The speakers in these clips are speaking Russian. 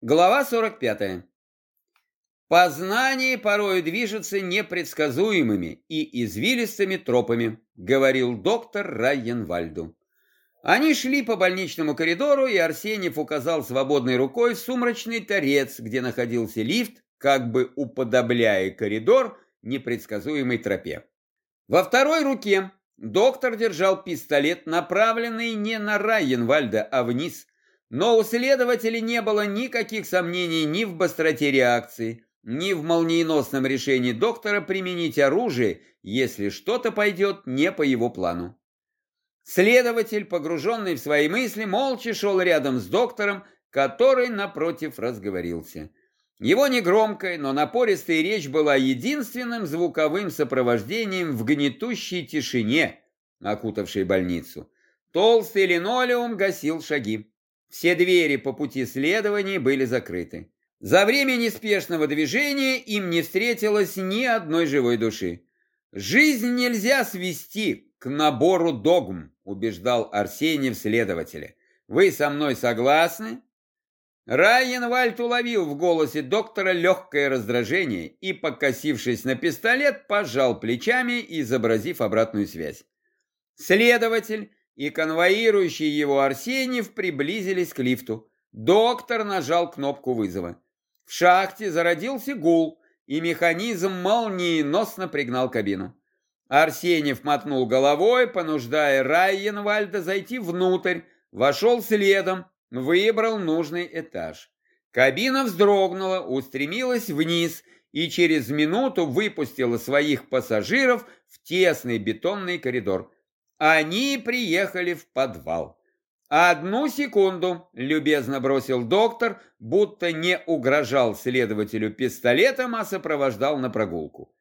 Глава 45. «Познание порою движется непредсказуемыми и извилистыми тропами», говорил доктор Райенвальду. Они шли по больничному коридору, и Арсеньев указал свободной рукой сумрачный торец, где находился лифт, как бы уподобляя коридор непредсказуемой тропе. Во второй руке доктор держал пистолет, направленный не на Райенвальда, а вниз – но у следователей не было никаких сомнений ни в быстроте реакции, ни в молниеносном решении доктора применить оружие, если что-то пойдет не по его плану. Следователь, погруженный в свои мысли, молча шел рядом с доктором, который, напротив, разговорился. Его негромкая, но напористая речь была единственным звуковым сопровождением в гнетущей тишине, окутавшей больницу. Толстый линолеум гасил шаги. Все двери по пути следования были закрыты. За время неспешного движения им не встретилось ни одной живой души. «Жизнь нельзя свести к набору догм», убеждал Арсений следователя. «Вы со мной согласны?» Райенвальд уловил в голосе доктора легкое раздражение и, покосившись на пистолет, пожал плечами, изобразив обратную связь. Следователь и конвоирующий его Арсеньев приблизились к лифту. Доктор нажал кнопку вызова. В шахте зародился гул, и механизм молниеносно пригнал кабину. Арсеньев мотнул головой, понуждая Райенвальда зайти внутрь, вошел следом, выбрал нужный этаж. Кабина вздрогнула, устремилась вниз и через минуту выпустила своих пассажиров в тесный бетонный коридор. Они приехали в подвал. «Одну секунду», — любезно бросил доктор, будто не угрожал следователю пистолетом, а сопровождал на прогулку.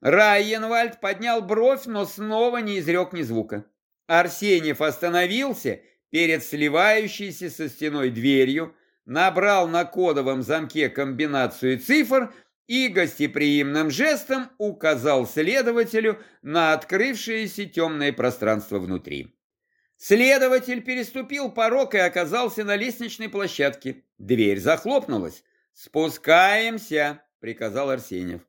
Райенвальд поднял бровь, но снова не изрек ни звука. Арсеньев остановился перед сливающейся со стеной дверью, набрал на кодовом замке комбинацию цифр и гостеприимным жестом указал следователю на открывшееся темное пространство внутри. Следователь переступил порог и оказался на лестничной площадке. Дверь захлопнулась. «Спускаемся», — приказал Арсеньев.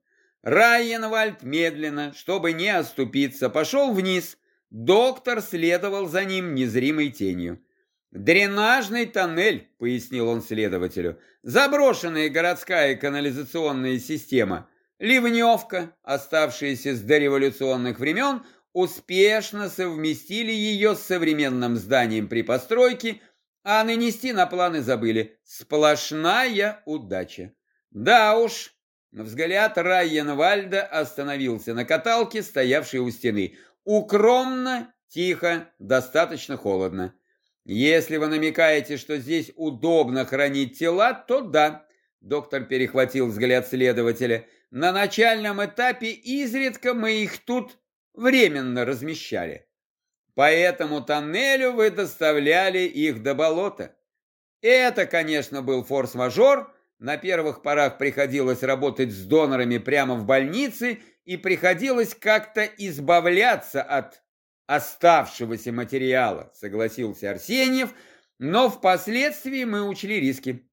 Райенвальд медленно, чтобы не оступиться, пошел вниз. Доктор следовал за ним незримой тенью. «Дренажный тоннель», — пояснил он следователю, «заброшенная городская канализационная система, ливневка, оставшаяся с дореволюционных времен, успешно совместили ее с современным зданием при постройке, а нанести на планы забыли. Сплошная удача. Да уж, взгляд Райенвальда остановился на каталке, стоявшей у стены. Укромно, тихо, достаточно холодно. Если вы намекаете, что здесь удобно хранить тела, то да. Доктор перехватил взгляд следователя. На начальном этапе изредка мы их тут временно размещали. По этому тоннелю вы доставляли их до болота. Это, конечно, был форс-мажор. На первых порах приходилось работать с донорами прямо в больнице и приходилось как-то избавляться от оставшегося материала, согласился Арсеньев, но впоследствии мы учли риски.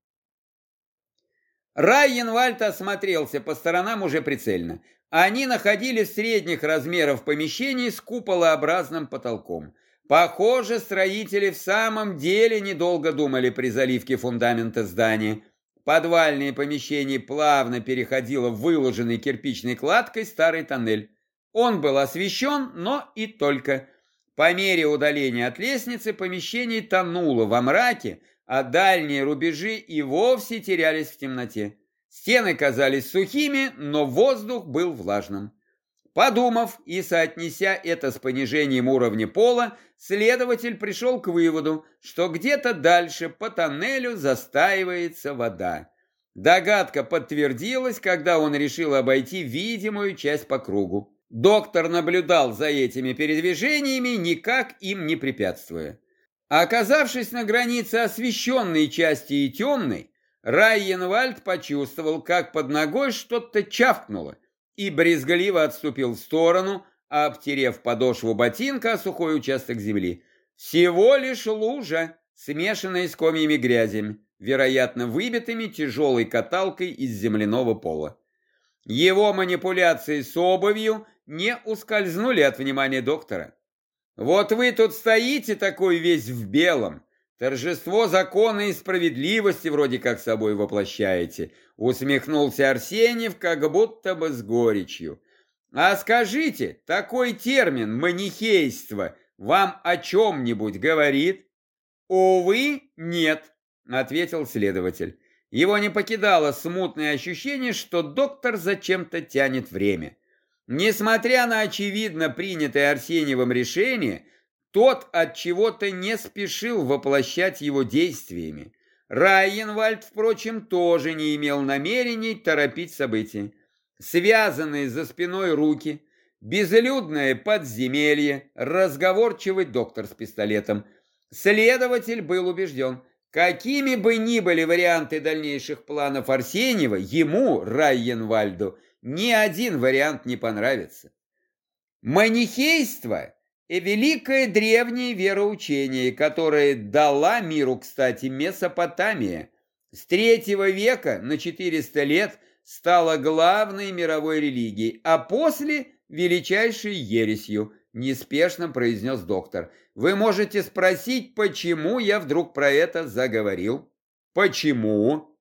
Райенвальд осмотрелся по сторонам уже прицельно. Они находились средних размеров помещений с куполообразным потолком. Похоже, строители в самом деле недолго думали при заливке фундамента здания. Подвальное помещение плавно переходило в выложенный кирпичной кладкой старый тоннель. Он был освещен, но и только. По мере удаления от лестницы помещение тонуло во мраке, а дальние рубежи и вовсе терялись в темноте. Стены казались сухими, но воздух был влажным. Подумав и соотнеся это с понижением уровня пола, следователь пришел к выводу, что где-то дальше по тоннелю застаивается вода. Догадка подтвердилась, когда он решил обойти видимую часть по кругу. Доктор наблюдал за этими передвижениями, никак им не препятствуя. Оказавшись на границе освещенной части и темной, Райенвальд почувствовал, как под ногой что-то чавкнуло, и брезгливо отступил в сторону, обтерев подошву ботинка о сухой участок земли. Всего лишь лужа, смешанные с комьями грязи, вероятно, выбитыми тяжелой каталкой из земляного пола. Его манипуляции с обувью не ускользнули от внимания доктора. «Вот вы тут стоите такой весь в белом, торжество закона и справедливости вроде как собой воплощаете», усмехнулся Арсеньев, как будто бы с горечью. «А скажите, такой термин «манихейство» вам о чем-нибудь говорит?» «Увы, нет», — ответил следователь. Его не покидало смутное ощущение, что доктор зачем-то тянет время. Несмотря на очевидно принятое Арсеньевым решение, тот от чего-то не спешил воплощать его действиями. Райенвальд, впрочем, тоже не имел намерений торопить события. Связанные за спиной руки, безлюдное подземелье, разговорчивый доктор с пистолетом – Следователь был убежден, какими бы ни были варианты дальнейших планов Арсеньева, ему, Райенвальду, ни один вариант не понравится. Манихейство – великое древнее вероучение, которое дала миру, кстати, Месопотамия. С третьего века на 400 лет стало главной мировой религией, а после – величайшей ересью, неспешно произнес доктор – вы можете спросить, почему я вдруг про это заговорил? Почему?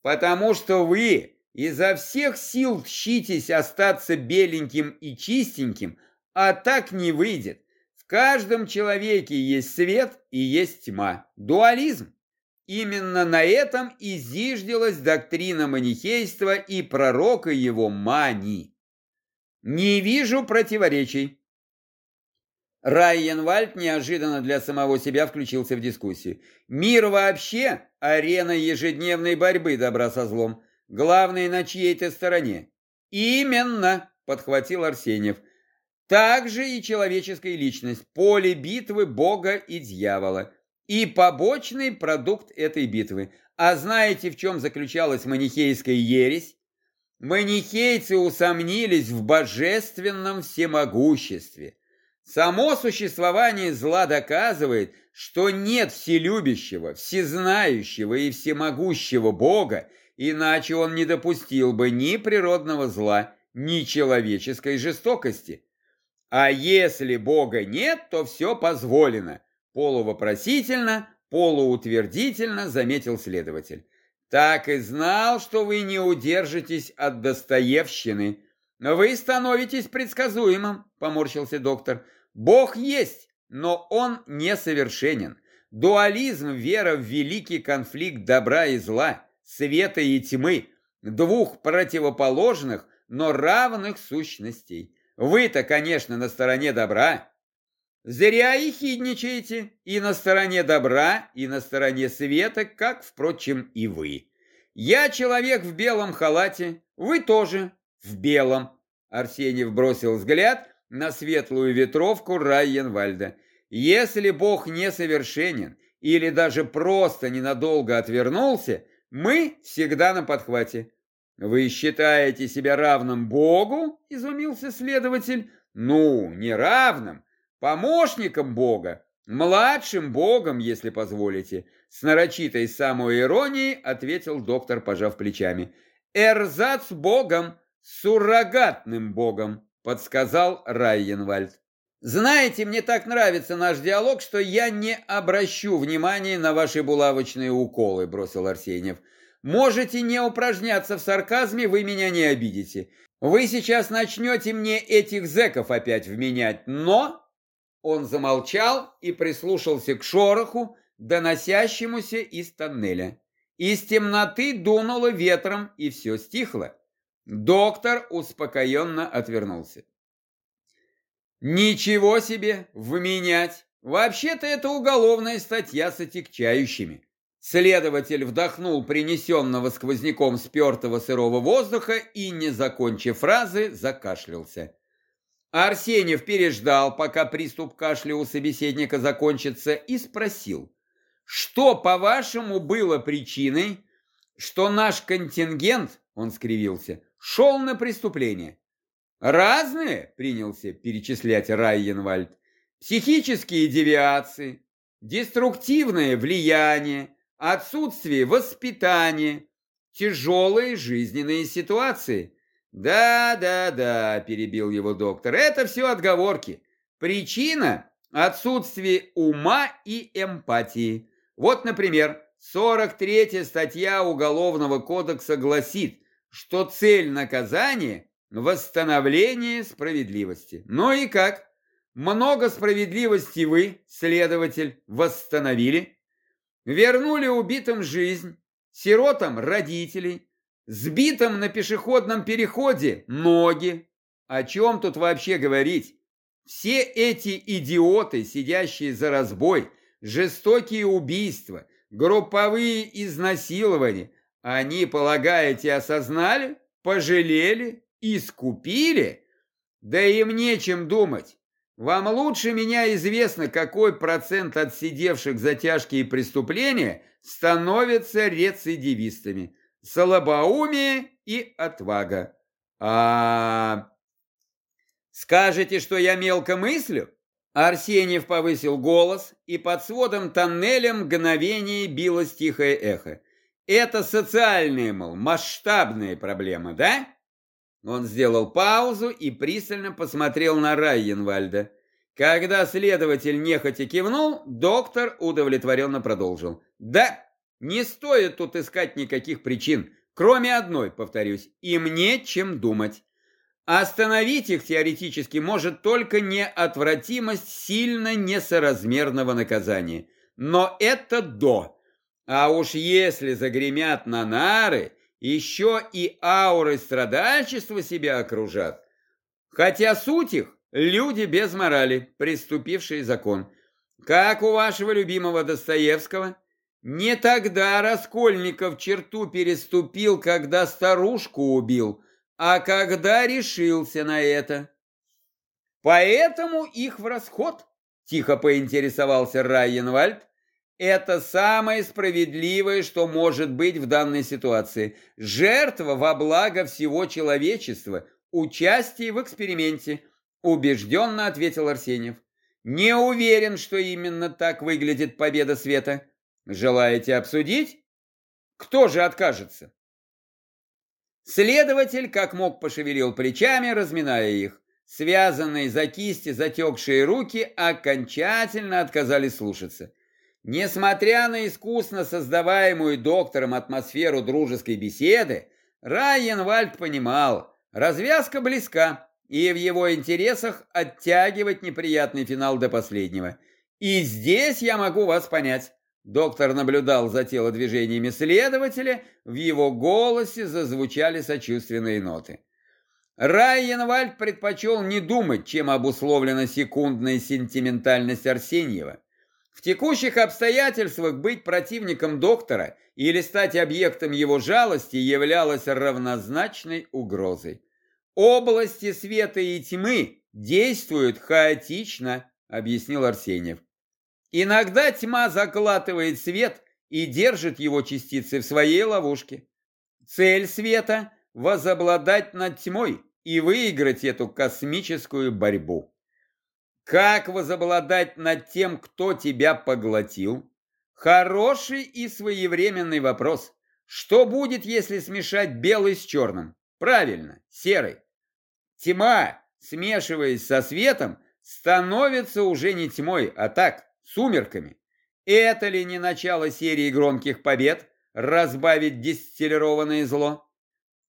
Потому что вы изо всех сил тщитесь остаться беленьким и чистеньким, а так не выйдет. В каждом человеке есть свет и есть тьма. Дуализм. Именно на этом и доктрина манихейства и пророка его Мани. Не вижу противоречий. Райенвальд неожиданно для самого себя включился в дискуссию. Мир вообще – арена ежедневной борьбы добра со злом. Главное, на чьей-то стороне. Именно, подхватил Арсеньев. Также и человеческая личность, поле битвы Бога и дьявола. И побочный продукт этой битвы. А знаете, в чем заключалась манихейская ересь? Манихейцы усомнились в божественном всемогуществе. Само существование зла доказывает, что нет вселюбящего, всезнающего и всемогущего Бога, иначе он не допустил бы ни природного зла, ни человеческой жестокости. А если Бога нет, то все позволено, полувопросительно, полуутвердительно заметил следователь. Так и знал, что вы не удержитесь от Достоевщины. Вы становитесь предсказуемым, поморщился доктор. Бог есть, но он несовершенен. Дуализм – вера в великий конфликт добра и зла, света и тьмы, двух противоположных, но равных сущностей. Вы-то, конечно, на стороне добра. Зря и хидничаете и на стороне добра, и на стороне света, как, впрочем, и вы. Я человек в белом халате, вы тоже в белом. Арсеньев бросил взгляд – на светлую ветровку Райенвальда. Если Бог несовершенен или даже просто ненадолго отвернулся, мы всегда на подхвате. Вы считаете себя равным Богу? Изумился следователь. Ну, не равным, помощником Бога, младшим Богом, если позволите. С нарочитой самоиронией ответил доктор, пожав плечами. Эрзац Богом, суррогатным Богом подсказал Райенвальд. Знаете, мне так нравится наш диалог, что я не обращу внимания на ваши булавочные уколы, бросил Арсеньев. Можете не упражняться в сарказме, вы меня не обидите. Вы сейчас начнете мне этих зэков опять вменять, но...» Он замолчал и прислушался к шороху, доносящемуся из тоннеля. Из темноты дунуло ветром, и все стихло. Доктор успокоенно отвернулся. «Ничего себе! Вменять! Вообще-то это уголовная статья с отягчающими». Следователь вдохнул принесенного сквозняком спертого сырого воздуха и, не закончив фразы, закашлялся. Арсеньев переждал, пока приступ кашля у собеседника закончится, и спросил, что, по-вашему, было причиной, что наш контингент, он скривился, шел на преступление. Разные, принялся перечислять Райенвальд, психические девиации, деструктивное влияние, отсутствие воспитания, тяжелые жизненные ситуации. Да, да, да, перебил его доктор, это все отговорки. Причина – отсутствие ума и эмпатии. Вот, например, 43 статья Уголовного кодекса гласит, что цель наказания – восстановление справедливости. Ну и как? Много справедливости вы, следователь, восстановили? Вернули убитым жизнь, сиротам родителей, сбитым на пешеходном переходе ноги. О чем тут вообще говорить? Все эти идиоты, сидящие за разбой, жестокие убийства, групповые изнасилования, они, полагаете, осознали, пожалели, искупили? Да им нечем думать. Вам лучше меня известно, какой процент отсидевших за тяжкие преступления становятся рецидивистами. Слабоумие и отвага. А Скажете, что я мелко мыслю? Арсеньев повысил голос, и под сводом тоннеля мгновение билось тихое эхо. Это социальная, мол, масштабная проблема, да? Он сделал паузу и пристально посмотрел на Райенвальда. Когда следователь нехотя кивнул, доктор удовлетворенно продолжил. Да, не стоит тут искать никаких причин, кроме одной, повторюсь, и мне чем думать. Остановить их теоретически может только неотвратимость сильно несоразмерного наказания. Но это до. А уж если загремят на нары, еще и ауры страдальчества себя окружат. Хотя суть их – люди без морали, приступившие закон. Как у вашего любимого Достоевского? Не тогда Раскольников черту переступил, когда старушку убил – а когда решился на это? Поэтому их в расход, тихо поинтересовался Райенвальд. Это самое справедливое, что может быть в данной ситуации. Жертва во благо всего человечества, участие в эксперименте, убежденно ответил Арсеньев. Не уверен, что именно так выглядит победа света. Желаете обсудить? Кто же откажется? Следователь, как мог, пошевелил плечами, разминая их. Связанные за кисти затекшие руки окончательно отказались слушаться. Несмотря на искусно создаваемую доктором атмосферу дружеской беседы, Райенвальд понимал, развязка близка, и в его интересах оттягивать неприятный финал до последнего. И здесь я могу вас понять. Доктор наблюдал за телодвижениями следователя, в его голосе зазвучали сочувственные ноты. Райенвальд предпочел не думать, чем обусловлена секундная сентиментальность Арсеньева. В текущих обстоятельствах быть противником доктора или стать объектом его жалости являлось равнозначной угрозой. Области света и тьмы действуют хаотично, объяснил Арсеньев. Иногда тьма заклатывает свет и держит его частицы в своей ловушке. Цель света – возобладать над тьмой и выиграть эту космическую борьбу. Как возобладать над тем, кто тебя поглотил? Хороший и своевременный вопрос. Что будет, если смешать белый с черным? Правильно, серый. Тьма, смешиваясь со светом, становится уже не тьмой, а так, сумерками. Это ли не начало серии громких побед, разбавить дистиллированное зло?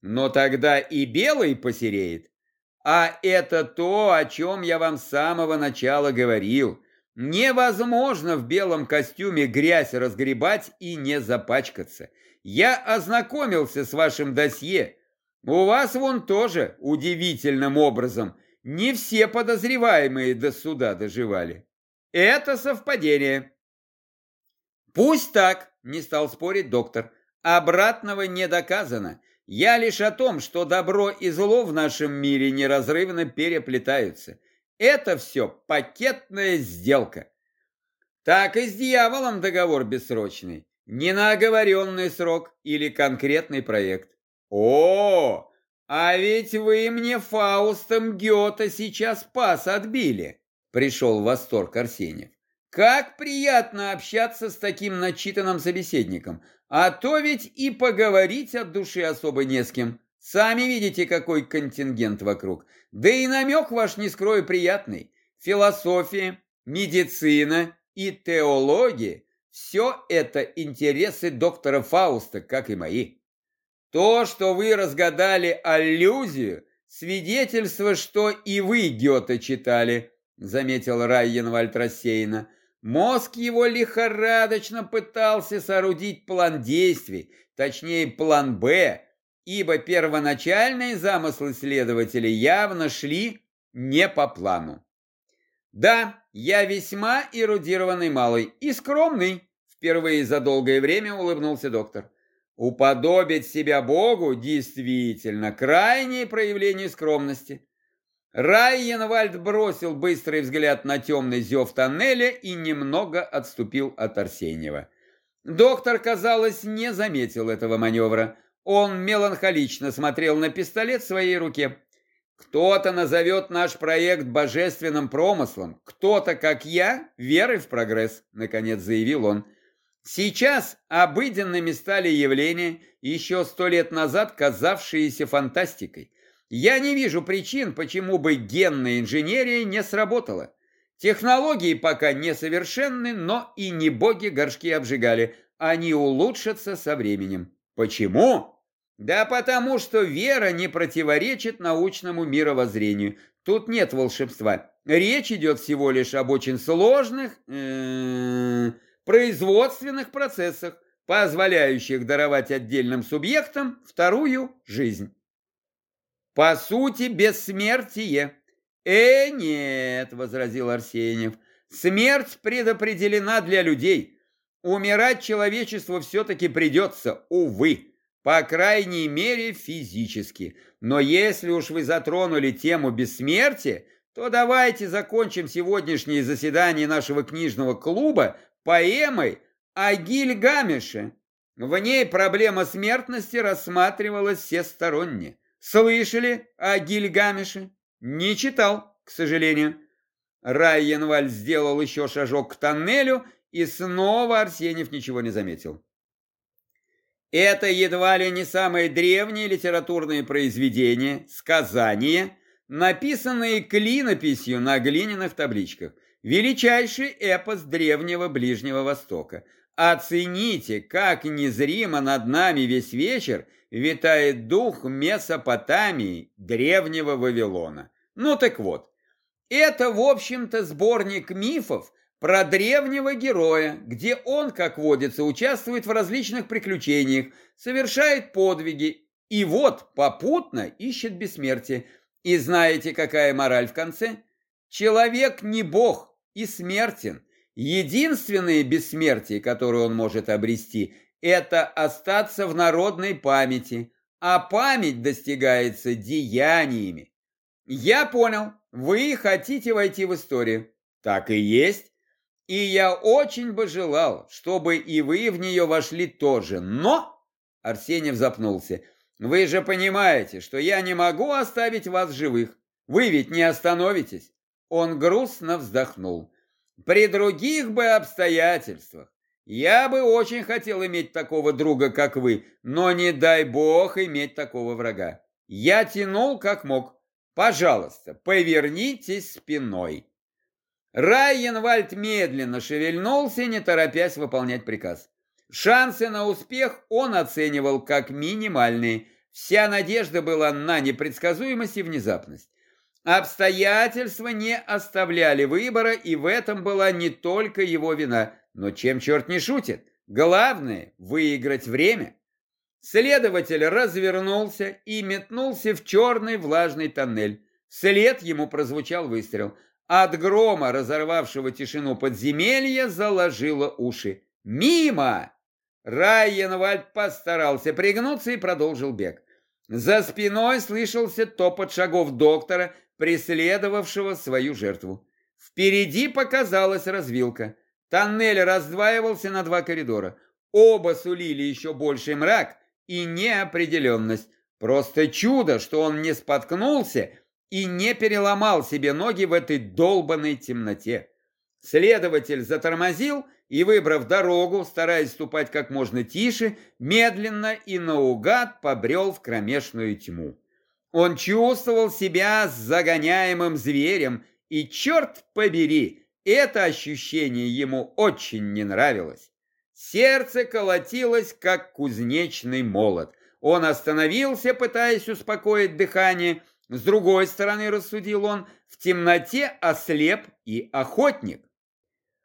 Но тогда и белый посереет. А это то, о чем я вам с самого начала говорил. Невозможно в белом костюме грязь разгребать и не запачкаться. Я ознакомился с вашим досье. У вас вон тоже удивительным образом не все подозреваемые до суда доживали. Это совпадение. Пусть так, не стал спорить доктор. Обратного не доказано. Я лишь о том, что добро и зло в нашем мире неразрывно переплетаются. Это все пакетная сделка. Так и с дьяволом договор бессрочный. Не на оговоренный срок или конкретный проект. О, а ведь вы мне Фаустом Гёта сейчас пас отбили. Пришел в восторг Арсеньев. Как приятно общаться с таким начитанным собеседником. А то ведь и поговорить от души особо не с кем. Сами видите, какой контингент вокруг. Да и намек ваш, не скрою, приятный. Философия, медицина и теология – все это интересы доктора Фауста, как и мои. То, что вы разгадали аллюзию, свидетельство, что и вы Гёте читали, заметил Райенвальд рассеянно. Мозг его лихорадочно пытался соорудить план действий, точнее план «Б», ибо первоначальные замыслы следователей явно шли не по плану. Да, я весьма эрудированный малый и скромный, впервые за долгое время улыбнулся доктор. Уподобить себя Богу действительно крайнее проявление скромности. Райенвальд бросил быстрый взгляд на темный зев тоннеля и немного отступил от Арсеньева. Доктор, казалось, не заметил этого маневра. Он меланхолично смотрел на пистолет в своей руке. Кто-то назовет наш проект божественным промыслом, кто-то, как я, верой в прогресс, наконец заявил он. Сейчас обыденными стали явления, еще сто лет назад казавшиеся фантастикой. Я не вижу причин, почему бы генная инженерия не сработала. Технологии пока несовершенны, но и не боги горшки обжигали. Они улучшатся со временем. Почему? Да потому что вера не противоречит научному мировоззрению. Тут нет волшебства. Речь идет всего лишь об очень сложных... Производственных процессах, позволяющих даровать отдельным субъектам вторую жизнь. По сути, бессмертие. Э, нет, возразил Арсеньев, смерть предопределена для людей. Умирать человечеству все-таки придется, увы, по крайней мере физически. Но если уж вы затронули тему бессмертия, то давайте закончим сегодняшнее заседание нашего книжного клуба поэмой о Гильгамеше. В ней проблема смертности рассматривалась всесторонне. Слышали о Гильгамеше? Не читал, к сожалению. Райенваль сделал еще шажок к тоннелю, и снова Арсеньев ничего не заметил. Это едва ли не самое древнее литературное произведение, сказание, написанное клинописью на глиняных табличках – величайший эпос древнего Ближнего Востока. Оцените, как незримо над нами весь вечер витает дух Месопотамии, древнего Вавилона. Ну так вот, это, в общем-то, сборник мифов про древнего героя, где он, как водится, участвует в различных приключениях, совершает подвиги и вот попутно ищет бессмертие. И знаете, какая мораль в конце? Человек не бог и смертен. Единственное бессмертие, которое он может обрести, это остаться в народной памяти, а память достигается деяниями. Я понял, вы хотите войти в историю. Так и есть. И я очень бы желал, чтобы и вы в нее вошли тоже. Но... Арсеньев запнулся. Вы же понимаете, что я не могу оставить вас живых. Вы ведь не остановитесь. Он грустно вздохнул. При других бы обстоятельствах я бы очень хотел иметь такого друга, как вы, но не дай бог иметь такого врага. Я тянул как мог. Пожалуйста, повернитесь спиной. Райенвальд медленно шевельнулся, не торопясь выполнять приказ. Шансы на успех он оценивал как минимальные. Вся надежда была на непредсказуемость и внезапность. Обстоятельства не оставляли выбора, и в этом была не только его вина. Но чем черт не шутит? Главное – выиграть время. Следователь развернулся и метнулся в черный влажный тоннель. Вслед ему прозвучал выстрел. От грома, разорвавшего тишину подземелья, заложило уши. «Мимо!» Райенвальд постарался пригнуться и продолжил бег. За спиной слышался топот шагов доктора, преследовавшего свою жертву. Впереди показалась развилка. Тоннель раздваивался на два коридора. Оба сулили еще больший мрак и неопределенность. Просто чудо, что он не споткнулся и не переломал себе ноги в этой долбанной темноте. Следователь затормозил и, выбрав дорогу, стараясь ступать как можно тише, медленно и наугад побрел в кромешную тьму. Он чувствовал себя загоняемым зверем, и, черт побери, это ощущение ему очень не нравилось. Сердце колотилось, как кузнечный молот. Он остановился, пытаясь успокоить дыхание. С другой стороны, рассудил он, в темноте ослеп и охотник.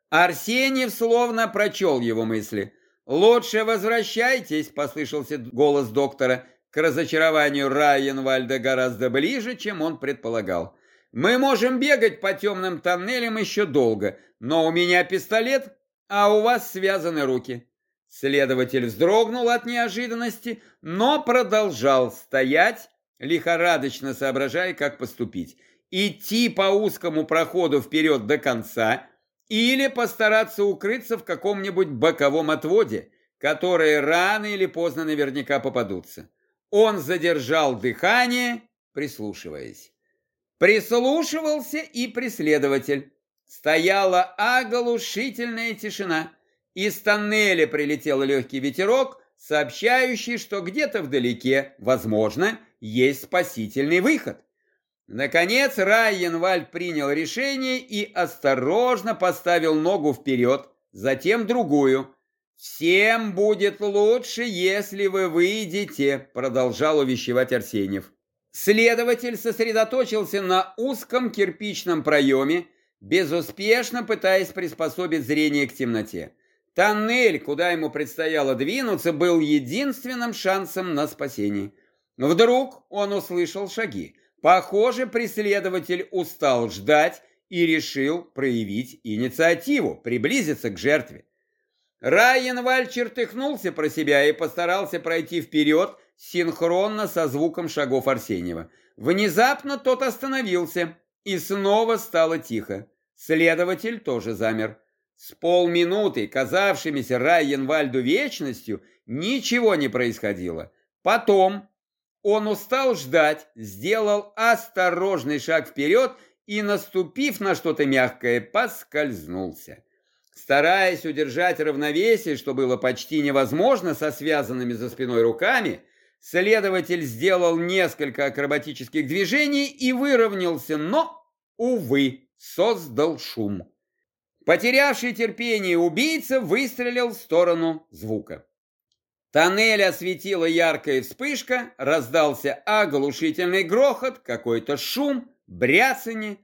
Арсеньев словно прочел его мысли. «Лучше возвращайтесь», — послышался голос доктора, к разочарованию Райенвальда гораздо ближе, чем он предполагал. «Мы можем бегать по темным тоннелям еще долго, но у меня пистолет, а у вас связаны руки». Следователь вздрогнул от неожиданности, но продолжал стоять, лихорадочно соображая, как поступить. Идти по узкому проходу вперед до конца или постараться укрыться в каком-нибудь боковом отводе, которые рано или поздно наверняка попадутся. Он задержал дыхание, прислушиваясь. Прислушивался и преследователь. Стояла оглушительная тишина. Из тоннеля прилетел легкий ветерок, сообщающий, что где-то вдалеке, возможно, есть спасительный выход. Наконец Райенвальд принял решение и осторожно поставил ногу вперед, затем другую. «Всем будет лучше, если вы выйдете», — продолжал увещевать Арсеньев. Следователь сосредоточился на узком кирпичном проеме, безуспешно пытаясь приспособить зрение к темноте. Тоннель, куда ему предстояло двинуться, был единственным шансом на спасение. Вдруг он услышал шаги. Похоже, преследователь устал ждать и решил проявить инициативу, приблизиться к жертве. Райенваль чертыхнулся про себя и постарался пройти вперед синхронно со звуком шагов Арсеньева. Внезапно тот остановился, и снова стало тихо. Следователь тоже замер. С полминуты, казавшимися Райенвальду вечностью, ничего не происходило. Потом он устал ждать, сделал осторожный шаг вперед и, наступив на что-то мягкое, поскользнулся. Стараясь удержать равновесие, что было почти невозможно со связанными за спиной руками, следователь сделал несколько акробатических движений и выровнялся, но, увы, создал шум. Потерявший терпение убийца выстрелил в сторону звука. Тоннель осветила яркая вспышка, раздался оглушительный грохот, какой-то шум, бряцание.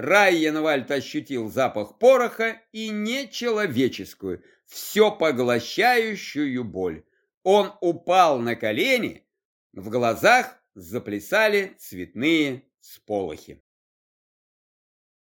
Райенвальд ощутил запах пороха и нечеловеческую, все поглощающую боль. Он упал на колени, в глазах заплясали цветные сполохи.